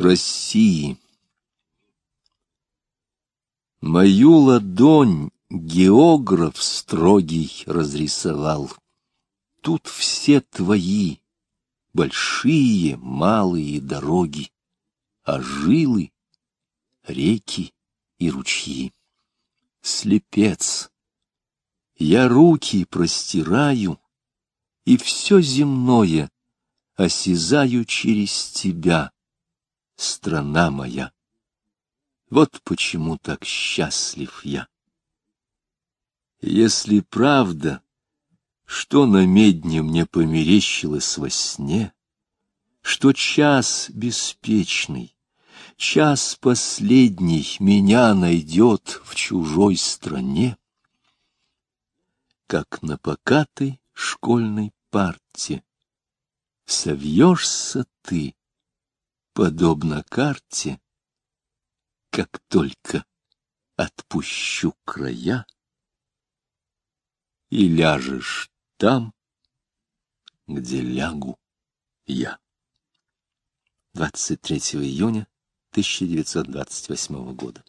России. Мою ладонь географ строгий разрисовал. Тут все твои большие, малые дороги, а жилы, реки и ручьи. Слепец, я руки простираю, и все земное осязаю через тебя, страна моя. Вот почему так счастлив я. Если правда, что на медне мне померещилось во сне, что час беспечный, час последний меня найдет в чужой стране, как на покатой школьной парте. Совьешься ты, подобно карте, как только отпущу края, и ляжешь там, где лягу я. 23 июня 1928 года.